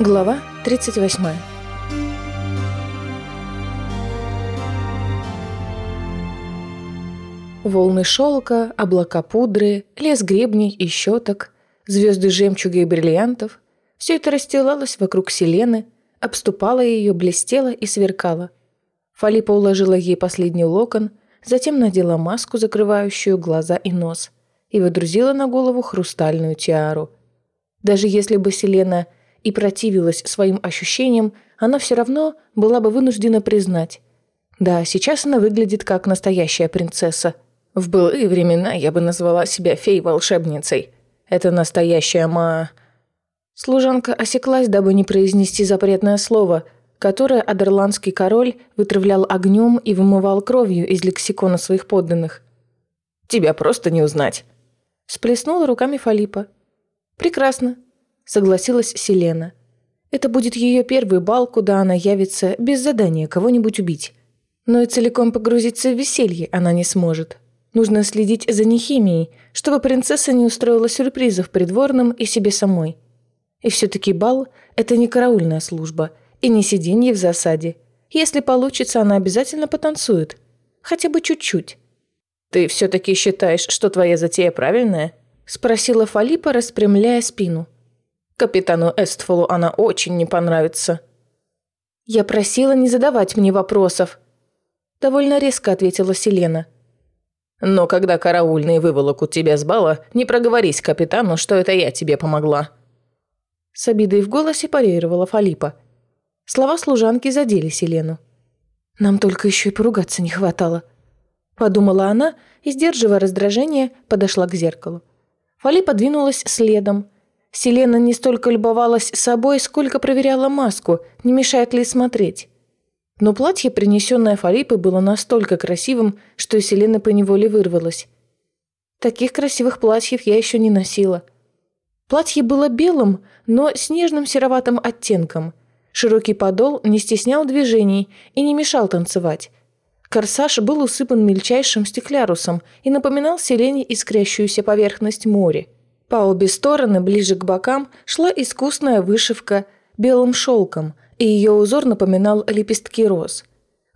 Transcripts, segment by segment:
Глава 38 Волны шелка, облака пудры, лес гребней и щеток, звезды жемчуга и бриллиантов – все это расстилалось вокруг Селены, обступало ее, блестело и сверкало. Фалипа уложила ей последний локон, затем надела маску, закрывающую глаза и нос, и выдрузила на голову хрустальную тиару. Даже если бы Селена – и противилась своим ощущениям, она все равно была бы вынуждена признать. Да, сейчас она выглядит как настоящая принцесса. В былые времена я бы назвала себя фей-волшебницей. Это настоящая ма... Служанка осеклась, дабы не произнести запретное слово, которое адерландский король вытравлял огнем и вымывал кровью из лексикона своих подданных. «Тебя просто не узнать», – сплеснула руками Фалипа. «Прекрасно согласилась Селена. Это будет ее первый бал, куда она явится без задания кого-нибудь убить. Но и целиком погрузиться в веселье она не сможет. Нужно следить за нехимией, чтобы принцесса не устроила сюрпризов придворным и себе самой. И все-таки бал – это не караульная служба и не сиденье в засаде. Если получится, она обязательно потанцует. Хотя бы чуть-чуть. «Ты все-таки считаешь, что твоя затея правильная?» – спросила Фалипа, распрямляя спину. Капитану Эстфолу она очень не понравится». «Я просила не задавать мне вопросов», – довольно резко ответила Селена. «Но когда караульные выволокут тебя с бала, не проговорись капитану, что это я тебе помогла». С обидой в голосе парировала Фалипа. Слова служанки задели Селену. «Нам только еще и поругаться не хватало», – подумала она и, сдерживая раздражение, подошла к зеркалу. Фалипа двинулась следом – Селена не столько любовалась собой, сколько проверяла маску, не мешает ли смотреть. Но платье, принесенное Фалипой, было настолько красивым, что Селена поневоле вырвалась. Таких красивых платьев я еще не носила. Платье было белым, но с нежным сероватым оттенком. Широкий подол не стеснял движений и не мешал танцевать. Корсаж был усыпан мельчайшим стеклярусом и напоминал Селене искрящуюся поверхность моря. По обе стороны, ближе к бокам, шла искусная вышивка белым шелком, и ее узор напоминал лепестки роз.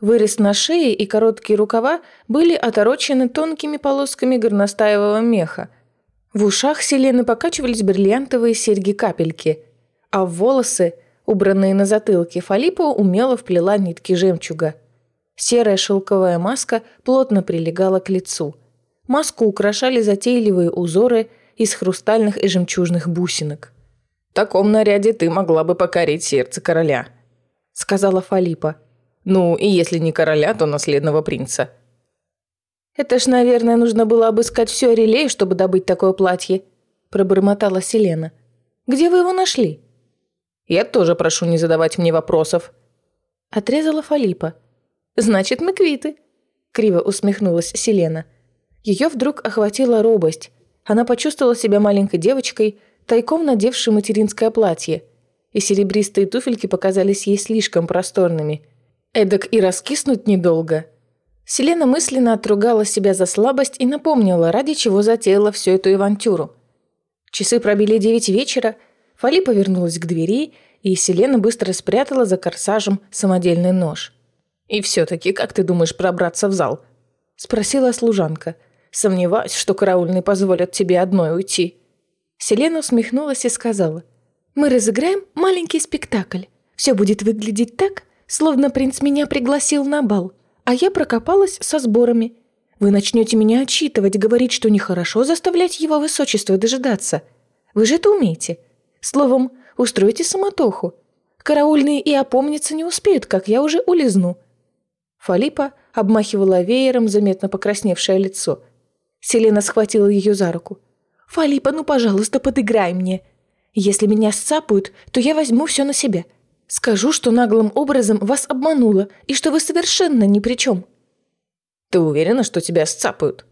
Вырез на шее и короткие рукава были оторочены тонкими полосками горностаевого меха. В ушах Селены покачивались бриллиантовые серьги-капельки, а в волосы, убранные на затылке, Фалипа умело вплела нитки жемчуга. Серая шелковая маска плотно прилегала к лицу. Маску украшали затейливые узоры – из хрустальных и жемчужных бусинок. «В таком наряде ты могла бы покорить сердце короля», — сказала Фалипа. «Ну, и если не короля, то наследного принца». «Это ж, наверное, нужно было обыскать все релей, чтобы добыть такое платье», — пробормотала Селена. «Где вы его нашли?» «Я тоже прошу не задавать мне вопросов», — отрезала Фалипа. «Значит, мы квиты», — криво усмехнулась Селена. Ее вдруг охватила робость она почувствовала себя маленькой девочкой, тайком надевшей материнское платье, и серебристые туфельки показались ей слишком просторными. Эдак и раскиснуть недолго. Селена мысленно отругала себя за слабость и напомнила, ради чего затеяла всю эту авантюру. Часы пробили девять вечера, Фали повернулась к двери, и Селена быстро спрятала за корсажем самодельный нож. «И все-таки, как ты думаешь пробраться в зал?» – спросила служанка – Сомневаюсь, что караульные позволят тебе одной уйти». Селена усмехнулась и сказала. «Мы разыграем маленький спектакль. Все будет выглядеть так, словно принц меня пригласил на бал, а я прокопалась со сборами. Вы начнете меня отчитывать, говорить, что нехорошо заставлять его высочество дожидаться. Вы же это умеете. Словом, устройте самотоху. Караульные и опомниться не успеют, как я уже улизну». Фалипа обмахивала веером заметно покрасневшее лицо – Селена схватила ее за руку. «Фалипа, ну, пожалуйста, подыграй мне. Если меня сцапают, то я возьму все на себя. Скажу, что наглым образом вас обманула и что вы совершенно ни при чем». «Ты уверена, что тебя сцапают?»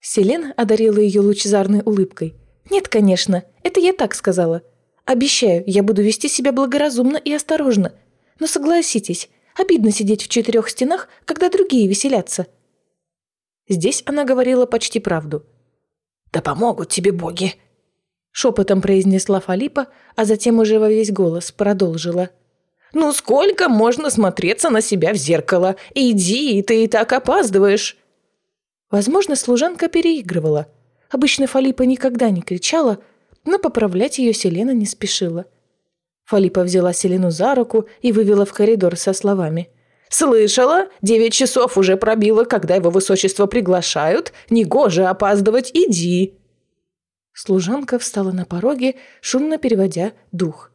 Селена одарила ее лучезарной улыбкой. «Нет, конечно, это я так сказала. Обещаю, я буду вести себя благоразумно и осторожно. Но согласитесь, обидно сидеть в четырех стенах, когда другие веселятся». Здесь она говорила почти правду. «Да помогут тебе боги!» Шепотом произнесла Фалипа, а затем уже во весь голос продолжила. «Ну сколько можно смотреться на себя в зеркало? Иди, ты и так опаздываешь!» Возможно, служанка переигрывала. Обычно Фалипа никогда не кричала, но поправлять ее Селена не спешила. Фалипа взяла Селену за руку и вывела в коридор со словами. «Слышала? Девять часов уже пробило, когда его высочество приглашают. Негоже опаздывать, иди!» Служанка встала на пороге, шумно переводя дух.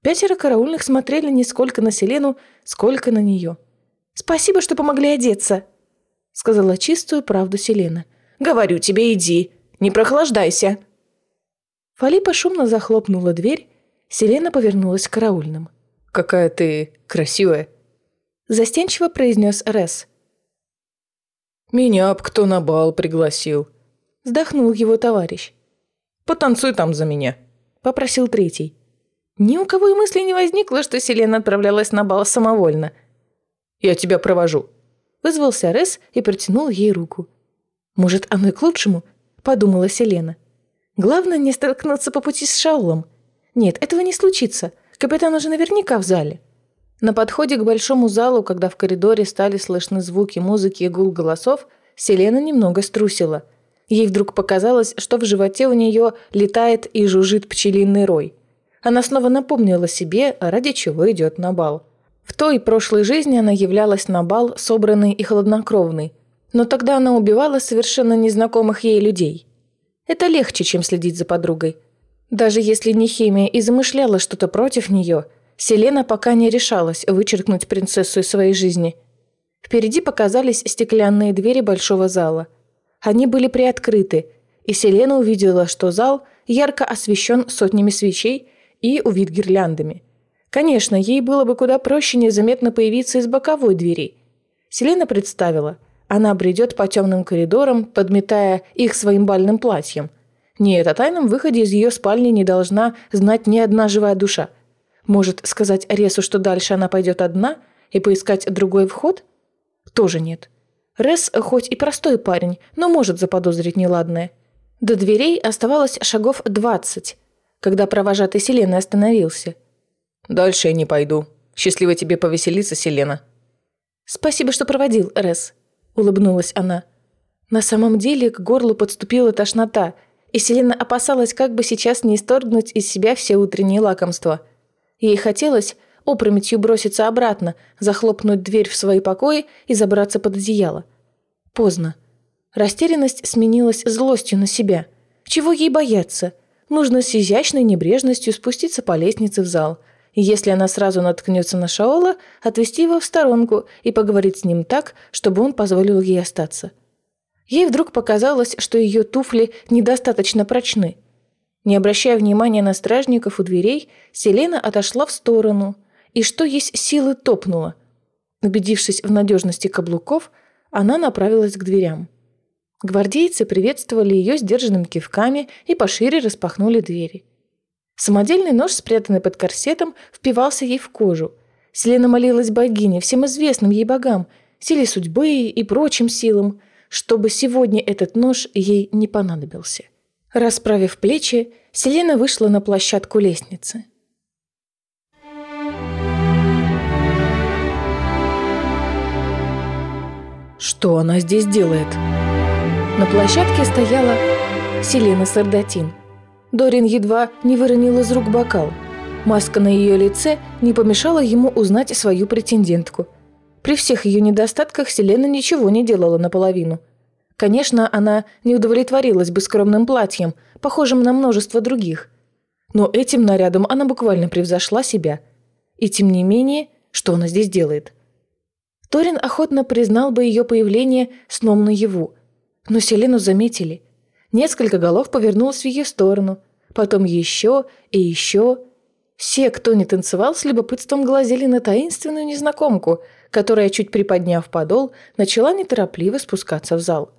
Пятеро караульных смотрели не сколько на Селену, сколько на нее. «Спасибо, что помогли одеться», — сказала чистую правду Селена. «Говорю тебе, иди, не прохлаждайся». Фалипа шумно захлопнула дверь, Селена повернулась к караульным. «Какая ты красивая!» Застенчиво произнес Рес. «Меня б кто на бал пригласил!» Вздохнул его товарищ. Потанцуй там за меня», – попросил третий. Ни у кого и мысли не возникло, что Селена отправлялась на бал самовольно. «Я тебя провожу», – вызвался Рес и протянул ей руку. «Может, оно и к лучшему?» – подумала Селена. «Главное не столкнуться по пути с Шаулом. Нет, этого не случится. Капитан уже наверняка в зале». На подходе к большому залу, когда в коридоре стали слышны звуки музыки и гул голосов, Селена немного струсила – Ей вдруг показалось, что в животе у нее летает и жужжит пчелиный рой. Она снова напомнила себе, ради чего идет на бал. В той прошлой жизни она являлась на бал собранной и хладнокровной, но тогда она убивала совершенно незнакомых ей людей. Это легче, чем следить за подругой. Даже если Нехимия и замышляла что-то против нее, Селена пока не решалась вычеркнуть принцессу из своей жизни. Впереди показались стеклянные двери большого зала – они были приоткрыты, и Селена увидела, что зал ярко освещен сотнями свечей и увид гирляндами. Конечно, ей было бы куда проще незаметно появиться из боковой двери. Селена представила, она бредет по темным коридорам, подметая их своим бальным платьем. Нет, о тайном выходе из ее спальни не должна знать ни одна живая душа. Может сказать Ресу, что дальше она пойдет одна и поискать другой вход? Тоже нет. Рес хоть и простой парень, но может заподозрить неладное. До дверей оставалось шагов двадцать, когда провожатый Селены остановился. «Дальше я не пойду. Счастливо тебе повеселиться, Селена». «Спасибо, что проводил, Рес», — улыбнулась она. На самом деле к горлу подступила тошнота, и Селена опасалась, как бы сейчас не исторгнуть из себя все утренние лакомства. Ей хотелось опрометью броситься обратно, захлопнуть дверь в свои покои и забраться под одеяло. Поздно. Растерянность сменилась злостью на себя. Чего ей бояться? Нужно с изящной небрежностью спуститься по лестнице в зал. И если она сразу наткнется на Шаола, отвести его в сторонку и поговорить с ним так, чтобы он позволил ей остаться. Ей вдруг показалось, что ее туфли недостаточно прочны. Не обращая внимания на стражников у дверей, Селена отошла в сторону – и что есть силы топнула. Убедившись в надежности каблуков, она направилась к дверям. Гвардейцы приветствовали ее сдержанными кивками и пошире распахнули двери. Самодельный нож, спрятанный под корсетом, впивался ей в кожу. Селена молилась богине, всем известным ей богам, силе судьбы и прочим силам, чтобы сегодня этот нож ей не понадобился. Расправив плечи, Селена вышла на площадку лестницы. Что она здесь делает? На площадке стояла Селена Сардатин. Дорин едва не выронил из рук бокал. Маска на ее лице не помешала ему узнать свою претендентку. При всех ее недостатках Селена ничего не делала наполовину. Конечно, она не удовлетворилась бы скромным платьем, похожим на множество других. Но этим нарядом она буквально превзошла себя. И тем не менее, что она здесь делает? Торин охотно признал бы ее появление сном наяву. Но Селену заметили. Несколько голов повернулось в ее сторону. Потом еще и еще. Все, кто не танцевал, с любопытством глазели на таинственную незнакомку, которая, чуть приподняв подол, начала неторопливо спускаться в зал.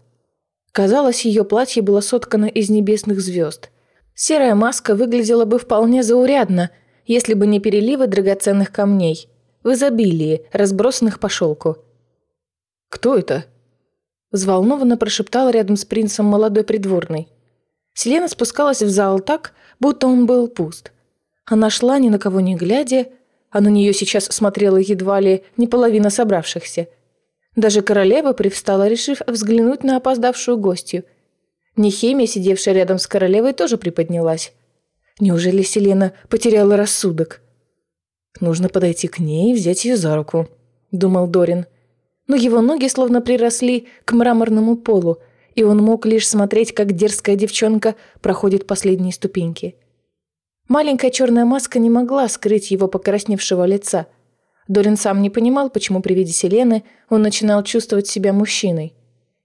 Казалось, ее платье было соткано из небесных звезд. Серая маска выглядела бы вполне заурядно, если бы не переливы драгоценных камней – в изобилии, разбросанных по шелку. «Кто это?» – взволнованно прошептал рядом с принцем молодой придворный. Селена спускалась в зал так, будто он был пуст. Она шла, ни на кого не глядя, а на нее сейчас смотрела едва ли не половина собравшихся. Даже королева привстала, решив взглянуть на опоздавшую гостью. Нехемия, сидевшая рядом с королевой, тоже приподнялась. Неужели Селена потеряла рассудок? «Нужно подойти к ней и взять ее за руку», — думал Дорин. Но его ноги словно приросли к мраморному полу, и он мог лишь смотреть, как дерзкая девчонка проходит последние ступеньки. Маленькая черная маска не могла скрыть его покрасневшего лица. Дорин сам не понимал, почему при виде Селены он начинал чувствовать себя мужчиной.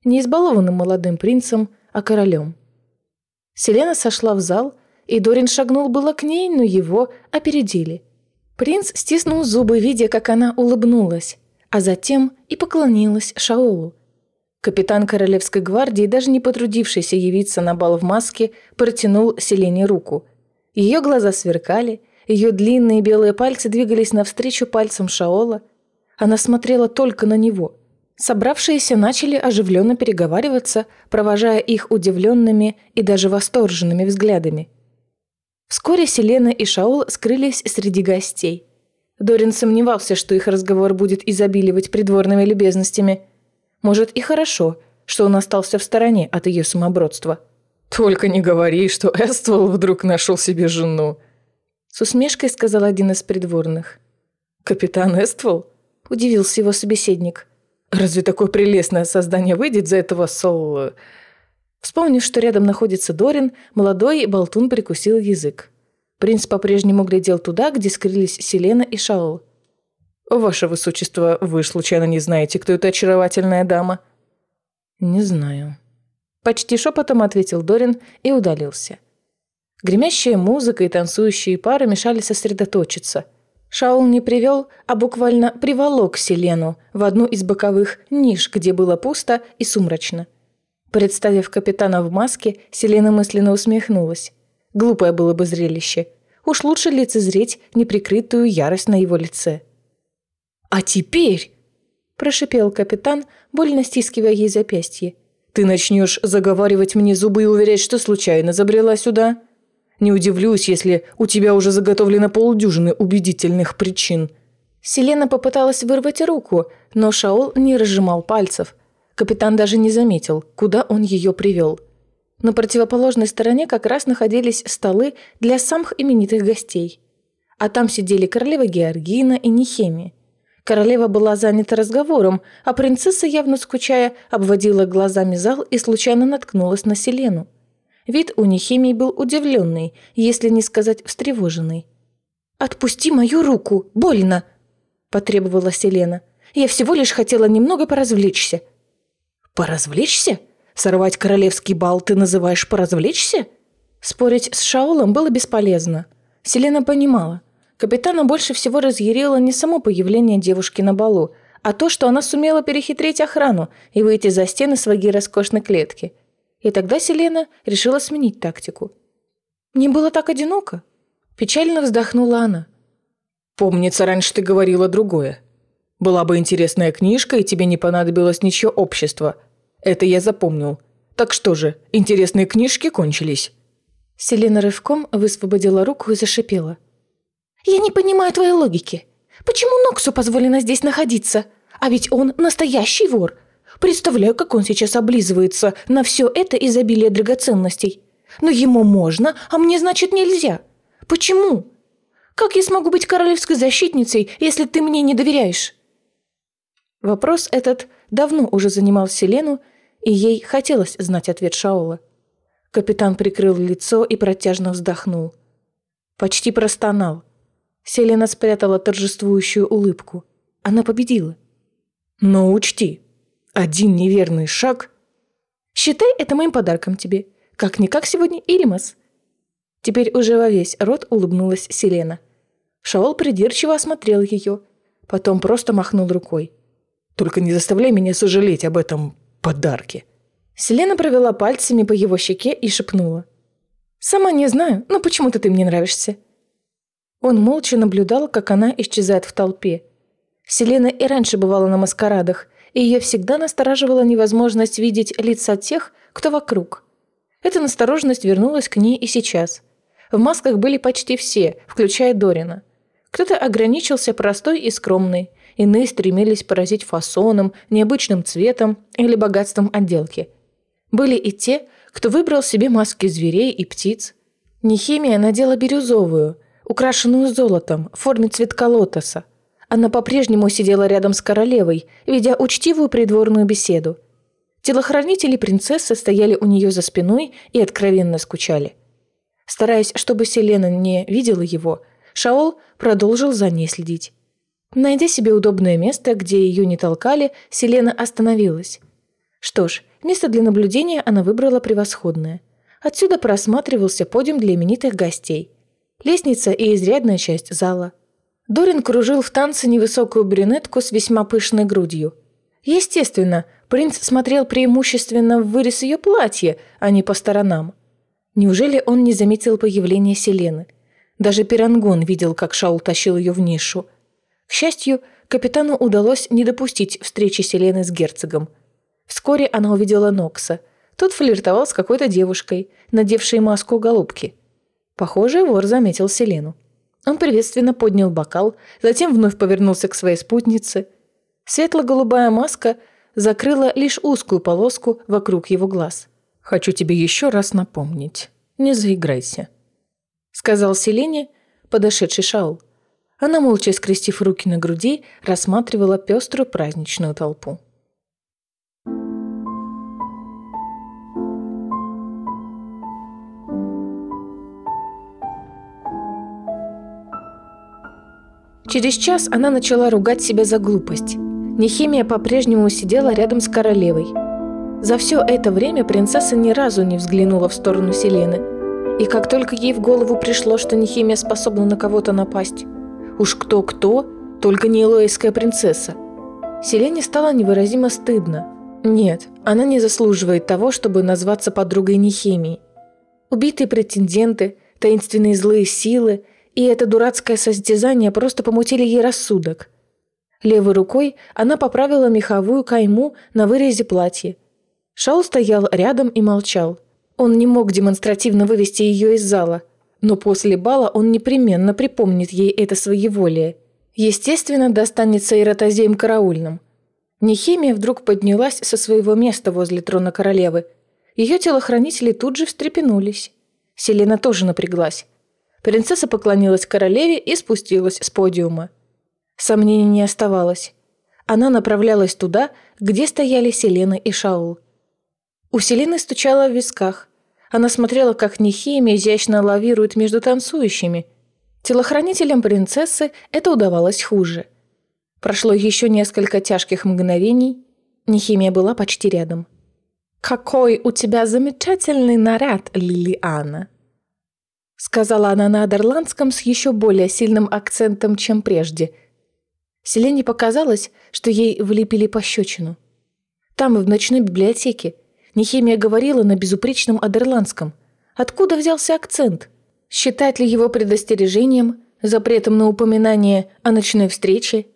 Не избалованным молодым принцем, а королем. Селена сошла в зал, и Дорин шагнул было к ней, но его опередили. Принц стиснул зубы, видя, как она улыбнулась, а затем и поклонилась Шаолу. Капитан Королевской гвардии, даже не потрудившийся явиться на бал в маске, протянул Селене руку – ее глаза сверкали, ее длинные белые пальцы двигались навстречу пальцам Шаола. Она смотрела только на него. Собравшиеся начали оживленно переговариваться, провожая их удивленными и даже восторженными взглядами. Вскоре Селена и Шаол скрылись среди гостей. Дорин сомневался, что их разговор будет изобиливать придворными любезностями. Может, и хорошо, что он остался в стороне от ее самобродства – «Только не говори, что Эствол вдруг нашел себе жену!» С усмешкой сказал один из придворных. «Капитан Эствол?» – удивился его собеседник. «Разве такое прелестное создание выйдет за этого сол...» Вспомнив, что рядом находится Дорин, молодой болтун прикусил язык. Принц по-прежнему глядел туда, где скрылись Селена и Шаол. «Ваше высочество, вы случайно не знаете, кто эта очаровательная дама?» «Не знаю», Почти шепотом ответил Дорин и удалился. Гремящая музыка и танцующие пары мешали сосредоточиться. Шаул не привел, а буквально приволок Селену в одну из боковых ниш, где было пусто и сумрачно. Представив капитана в маске, Селена мысленно усмехнулась. Глупое было бы зрелище. Уж лучше лицезреть неприкрытую ярость на его лице. «А теперь...» – прошипел капитан, больно стискивая ей запястье – ты начнешь заговаривать мне зубы и уверять, что случайно забрела сюда? Не удивлюсь, если у тебя уже заготовлено полдюжины убедительных причин». Селена попыталась вырвать руку, но Шаол не разжимал пальцев. Капитан даже не заметил, куда он ее привел. На противоположной стороне как раз находились столы для самых именитых гостей. А там сидели королева Георгина и Нихеми. Королева была занята разговором, а принцесса, явно скучая, обводила глазами зал и случайно наткнулась на Селену. Вид у Нехимии был удивленный, если не сказать встревоженный. «Отпусти мою руку! Больно!» – потребовала Селена. «Я всего лишь хотела немного поразвлечься». «Поразвлечься? Сорвать королевский бал ты называешь поразвлечься?» Спорить с Шаолом было бесполезно. Селена понимала, Капитана больше всего разъярило не само появление девушки на балу, а то, что она сумела перехитрить охрану и выйти за стены своей роскошной клетки. И тогда Селена решила сменить тактику. «Не было так одиноко?» Печально вздохнула она. «Помнится, раньше ты говорила другое. Была бы интересная книжка, и тебе не понадобилось ничего общества. Это я запомнил. Так что же, интересные книжки кончились?» Селена рывком высвободила руку и зашипела. «Я не понимаю твоей логики. Почему Ноксу позволено здесь находиться? А ведь он настоящий вор. Представляю, как он сейчас облизывается на все это изобилие драгоценностей. Но ему можно, а мне, значит, нельзя. Почему? Как я смогу быть королевской защитницей, если ты мне не доверяешь?» Вопрос этот давно уже занимал Селену, и ей хотелось знать ответ Шаола. Капитан прикрыл лицо и протяжно вздохнул. Почти простонал – Селена спрятала торжествующую улыбку. Она победила. Но учти, один неверный шаг... Считай это моим подарком тебе. Как-никак сегодня Ильмас. Теперь уже во весь рот улыбнулась Селена. Шаол придирчиво осмотрел ее, потом просто махнул рукой. «Только не заставляй меня сожалеть об этом подарке». Селена провела пальцами по его щеке и шепнула. «Сама не знаю, но почему-то ты мне нравишься. Он молча наблюдал, как она исчезает в толпе. Селена и раньше бывала на маскарадах, и ее всегда настораживала невозможность видеть лица тех, кто вокруг. Эта настороженность вернулась к ней и сейчас. В масках были почти все, включая Дорина. Кто-то ограничился простой и скромной, иные стремились поразить фасоном, необычным цветом или богатством отделки. Были и те, кто выбрал себе маски зверей и птиц. Нехимия надела бирюзовую, украшенную золотом, в форме цветка лотоса. Она по-прежнему сидела рядом с королевой, ведя учтивую придворную беседу. Телохранители принцессы стояли у нее за спиной и откровенно скучали. Стараясь, чтобы Селена не видела его, Шаол продолжил за ней следить. Найдя себе удобное место, где ее не толкали, Селена остановилась. Что ж, место для наблюдения она выбрала превосходное. Отсюда просматривался подиум для именитых гостей. Лестница и изрядная часть зала. Дорин кружил в танце невысокую брюнетку с весьма пышной грудью. Естественно, принц смотрел преимущественно в вырез ее платья, а не по сторонам. Неужели он не заметил появления Селены? Даже Пирангон видел, как Шаул тащил ее в нишу – к счастью, капитану удалось не допустить встречи Селены с герцогом. Вскоре она увидела Нокса. Тот флиртовал с какой-то девушкой, надевшей маску голубки. Похоже, вор заметил Селену. Он приветственно поднял бокал, затем вновь повернулся к своей спутнице. Светло-голубая маска закрыла лишь узкую полоску вокруг его глаз. «Хочу тебе еще раз напомнить. Не заиграйся», — сказал Селене подошедший Шаул. Она, молча скрестив руки на груди, рассматривала пеструю праздничную толпу. Через час она начала ругать себя за глупость. Нехимия по-прежнему сидела рядом с королевой. За все это время принцесса ни разу не взглянула в сторону Селены. И как только ей в голову пришло, что Нехимия способна на кого-то напасть, Уж кто-кто, только не элоийская принцесса. Селене стало невыразимо стыдно. Нет, она не заслуживает того, чтобы назваться подругой Нехемии. Убитые претенденты, таинственные злые силы и это дурацкое состязание просто помутили ей рассудок. Левой рукой она поправила меховую кайму на вырезе платья. Шаул стоял рядом и молчал. Он не мог демонстративно вывести ее из зала – но после бала он непременно припомнит ей это своеволие. Естественно, достанется и ротозеем караульным. Нехимия вдруг поднялась со своего места возле трона королевы. Ее телохранители тут же встрепенулись. Селена тоже напряглась. Принцесса поклонилась королеве и спустилась с подиума. Сомнений не оставалось. Она направлялась туда, где стояли Селена и Шаул. У Селены стучало в висках – она смотрела, как Нехемия изящно лавирует между танцующими. Телохранителям принцессы это удавалось хуже. Прошло еще несколько тяжких мгновений. Нехимия была почти рядом. «Какой у тебя замечательный наряд, Лилиана!» Сказала она на адерландском с еще более сильным акцентом, чем прежде. Селене показалось, что ей влепили пощечину. Там, в ночной библиотеке, Нехемия говорила на безупречном адерландском. Откуда взялся акцент? Считать ли его предостережением, запретом на упоминание о ночной встрече?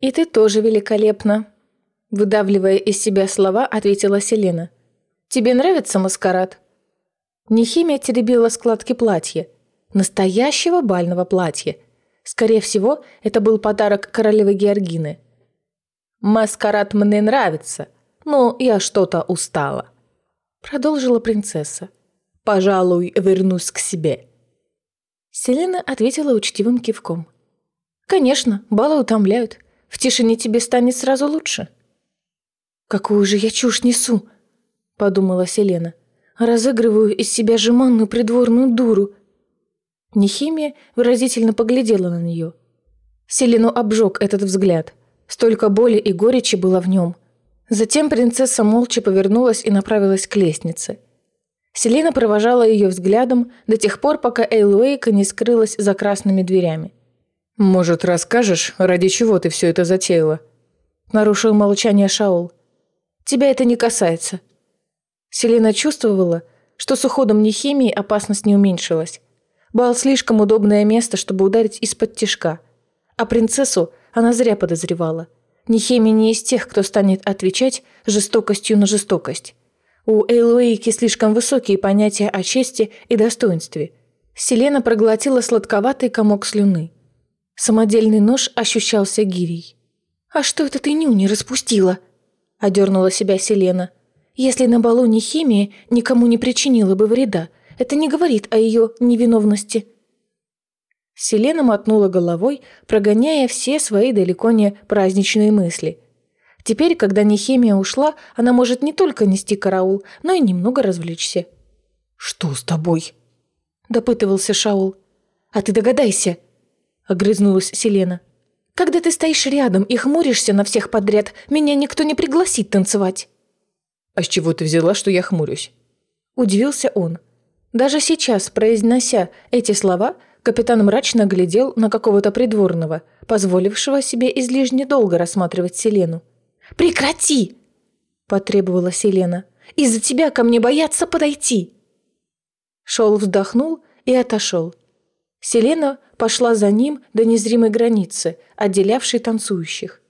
«И ты тоже великолепна», — выдавливая из себя слова, ответила Селена. «Тебе нравится маскарад?» Нехимия теребила складки платья. Настоящего бального платья. Скорее всего, это был подарок королевы Георгины. «Маскарад мне нравится», но я что-то устала», — продолжила принцесса. «Пожалуй, вернусь к себе». Селена ответила учтивым кивком. «Конечно, балы утомляют. В тишине тебе станет сразу лучше». «Какую же я чушь несу!» — подумала Селена. «Разыгрываю из себя жеманную придворную дуру». Нехимия выразительно поглядела на нее. Селену обжег этот взгляд. Столько боли и горечи было в нем — Затем принцесса молча повернулась и направилась к лестнице. Селена провожала ее взглядом до тех пор, пока Эйлуэйка не скрылась за красными дверями. «Может, расскажешь, ради чего ты все это затеяла?» Нарушил молчание Шаул. «Тебя это не касается». Селена чувствовала, что с уходом Нехимии опасность не уменьшилась. Бал слишком удобное место, чтобы ударить из-под тишка. А принцессу она зря подозревала – Нехеми не из тех, кто станет отвечать жестокостью на жестокость. У Эйлуэйки слишком высокие понятия о чести и достоинстве. Селена проглотила сладковатый комок слюны. Самодельный нож ощущался гирей. «А что это ты нюни распустила?» – одернула себя Селена. «Если на балу не химия никому не причинила бы вреда, это не говорит о ее невиновности». Селена мотнула головой, прогоняя все свои далеко не праздничные мысли. Теперь, когда Нехемия ушла, она может не только нести караул, но и немного развлечься. «Что с тобой?» – допытывался Шаул. «А ты догадайся!» – огрызнулась Селена. «Когда ты стоишь рядом и хмуришься на всех подряд, меня никто не пригласит танцевать». «А с чего ты взяла, что я хмурюсь?» Удивился он. Даже сейчас, произнося эти слова, Капитан мрачно глядел на какого-то придворного, позволившего себе излишне долго рассматривать Селену. «Прекрати!» – потребовала Селена. «Из-за тебя ко мне боятся подойти!» Шел вздохнул и отошел. Селена пошла за ним до незримой границы, отделявшей танцующих.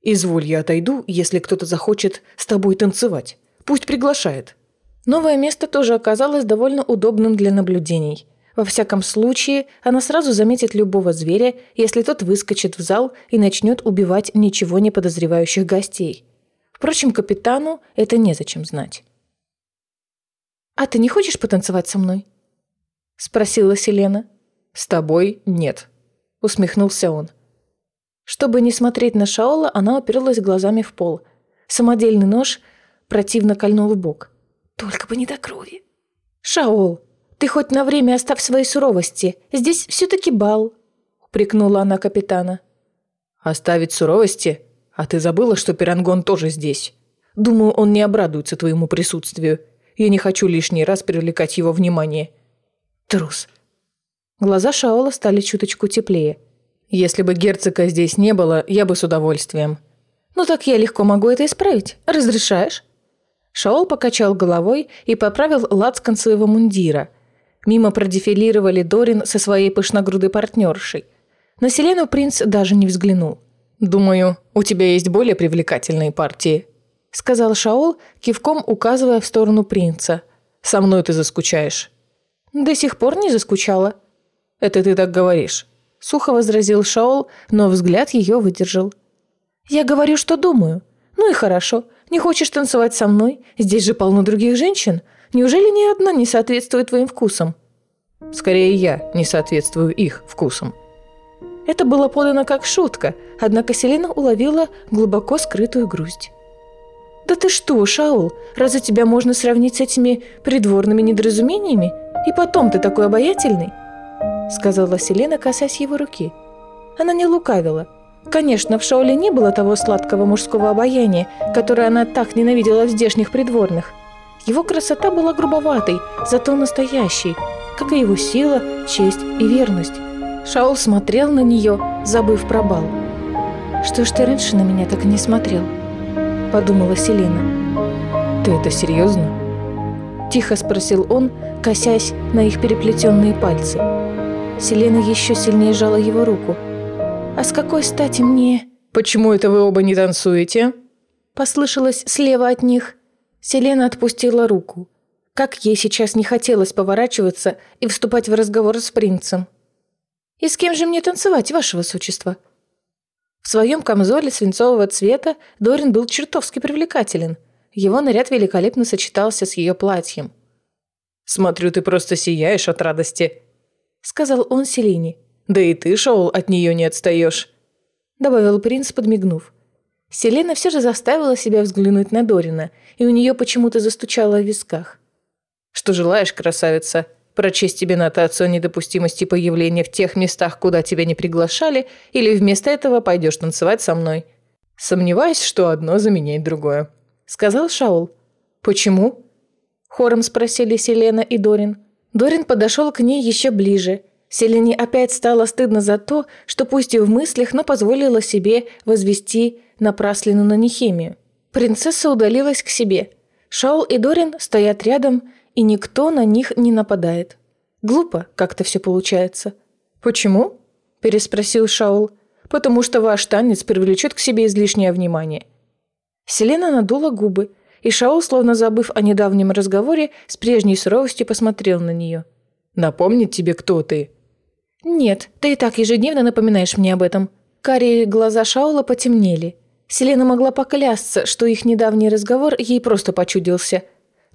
«Изволь, я отойду, если кто-то захочет с тобой танцевать. Пусть приглашает». Новое место тоже оказалось довольно удобным для наблюдений – во всяком случае, она сразу заметит любого зверя, если тот выскочит в зал и начнет убивать ничего не подозревающих гостей. Впрочем, капитану это незачем знать. «А ты не хочешь потанцевать со мной?» – спросила Селена. «С тобой нет», – усмехнулся он. Чтобы не смотреть на Шаола, она уперлась глазами в пол. Самодельный нож противно кольнул в бок. «Только бы не до крови!» «Шаол!» «Ты хоть на время оставь свои суровости. Здесь все-таки бал», — упрекнула она капитана. «Оставить суровости? А ты забыла, что Пирангон тоже здесь? Думаю, он не обрадуется твоему присутствию. Я не хочу лишний раз привлекать его внимание». «Трус». Глаза Шаола стали чуточку теплее. «Если бы герцога здесь не было, я бы с удовольствием». «Ну так я легко могу это исправить. Разрешаешь?» Шаол покачал головой и поправил лацкан своего мундира – Мимо продефилировали Дорин со своей пышногрудой партнершей. На Селену принц даже не взглянул. «Думаю, у тебя есть более привлекательные партии», — сказал Шаол, кивком указывая в сторону принца. «Со мной ты заскучаешь». «До сих пор не заскучала». «Это ты так говоришь», — сухо возразил Шаол, но взгляд ее выдержал. «Я говорю, что думаю. Ну и хорошо. Не хочешь танцевать со мной? Здесь же полно других женщин. Неужели ни одна не соответствует твоим вкусам?» «Скорее я не соответствую их вкусам». Это было подано как шутка, однако Селена уловила глубоко скрытую грусть. «Да ты что, Шаул, разве тебя можно сравнить с этими придворными недоразумениями? И потом ты такой обаятельный?» Сказала Селена, касаясь его руки. Она не лукавила. Конечно, в Шауле не было того сладкого мужского обаяния, которое она так ненавидела в здешних придворных – его красота была грубоватой, зато настоящей, как и его сила, честь и верность. Шаул смотрел на нее, забыв про бал. «Что ж ты раньше на меня так и не смотрел?» – подумала Селена. «Ты это серьезно?» – тихо спросил он, косясь на их переплетенные пальцы. Селена еще сильнее сжала его руку. «А с какой стати мне...» «Почему это вы оба не танцуете?» Послышалось слева от них – Селена отпустила руку. Как ей сейчас не хотелось поворачиваться и вступать в разговор с принцем. «И с кем же мне танцевать, ваше высочество?» В своем камзоле свинцового цвета Дорин был чертовски привлекателен. Его наряд великолепно сочетался с ее платьем. «Смотрю, ты просто сияешь от радости», — сказал он Селине. «Да и ты, Шоул, от нее не отстаешь», — добавил принц, подмигнув. Селена все же заставила себя взглянуть на Дорина, и у нее почему-то застучало в висках. «Что желаешь, красавица? Прочесть тебе нотацию о недопустимости появления в тех местах, куда тебя не приглашали, или вместо этого пойдешь танцевать со мной?» «Сомневаюсь, что одно заменяет другое», — сказал Шаул. «Почему?» — хором спросили Селена и Дорин. Дорин подошел к ней еще ближе. Селене опять стало стыдно за то, что пусть и в мыслях, но позволила себе возвести напраслину на Нехемию. Принцесса удалилась к себе. Шаул и Дорин стоят рядом, и никто на них не нападает. Глупо как-то все получается. «Почему?» – переспросил Шаул. «Потому что ваш танец привлечет к себе излишнее внимание». Селена надула губы. и Шаол, словно забыв о недавнем разговоре, с прежней суровостью посмотрел на нее. «Напомнить тебе, кто ты?» «Нет, ты и так ежедневно напоминаешь мне об этом». Карие глаза Шаула потемнели. Селена могла поклясться, что их недавний разговор ей просто почудился.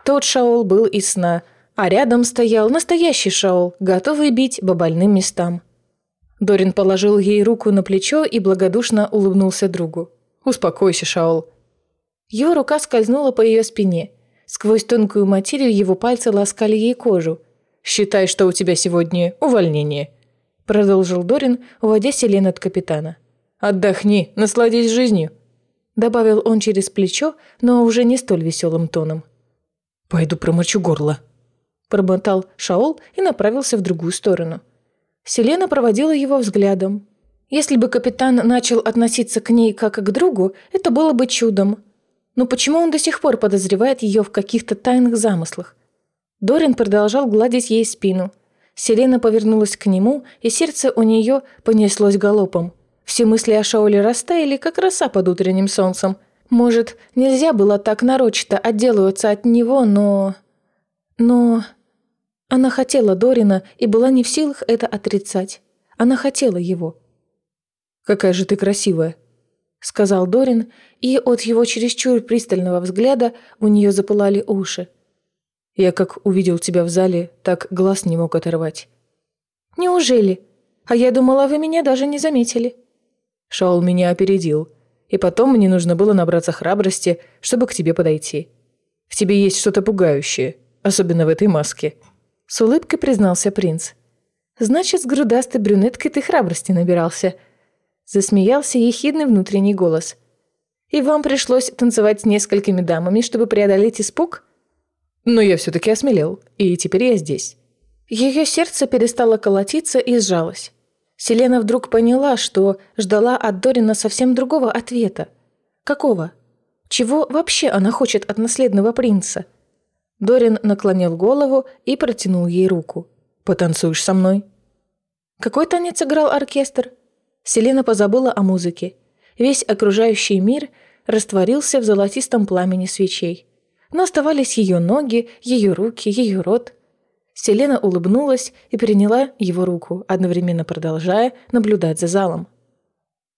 Тот Шаол был из сна, а рядом стоял настоящий Шаол, готовый бить по больным местам. Дорин положил ей руку на плечо и благодушно улыбнулся другу. «Успокойся, Шаол». Его рука скользнула по ее спине. Сквозь тонкую материю его пальцы ласкали ей кожу. «Считай, что у тебя сегодня увольнение», – продолжил Дорин, уводя Селен от капитана. «Отдохни, насладись жизнью», – добавил он через плечо, но уже не столь веселым тоном. «Пойду промочу горло», – промотал Шаол и направился в другую сторону. Селена проводила его взглядом. Если бы капитан начал относиться к ней как к другу, это было бы чудом. Но почему он до сих пор подозревает ее в каких-то тайных замыслах? Дорин продолжал гладить ей спину. Селена повернулась к нему, и сердце у нее понеслось галопом. Все мысли о Шаоле растаяли, как роса под утренним солнцем. Может, нельзя было так нарочито отделываться от него, но... Но... Она хотела Дорина и была не в силах это отрицать. Она хотела его. «Какая же ты красивая», — сказал Дорин, и от его чересчур пристального взгляда у нее запылали уши. «Я как увидел тебя в зале, так глаз не мог оторвать». «Неужели? А я думала, вы меня даже не заметили». Шаул меня опередил, и потом мне нужно было набраться храбрости, чтобы к тебе подойти. В тебе есть что-то пугающее, особенно в этой маске. С улыбкой признался принц. «Значит, с грудастой брюнеткой ты храбрости набирался». Засмеялся ехидный внутренний голос. «И вам пришлось танцевать с несколькими дамами, чтобы преодолеть испуг?» «Но я все-таки осмелел, и теперь я здесь». Ее сердце перестало колотиться и сжалось. Селена вдруг поняла, что ждала от Дорина совсем другого ответа. Какого? Чего вообще она хочет от наследного принца? Дорин наклонил голову и протянул ей руку. «Потанцуешь со мной?» Какой танец играл оркестр? Селена позабыла о музыке. Весь окружающий мир растворился в золотистом пламени свечей. Но оставались ее ноги, ее руки, ее рот. Селена улыбнулась и приняла его руку, одновременно продолжая наблюдать за залом.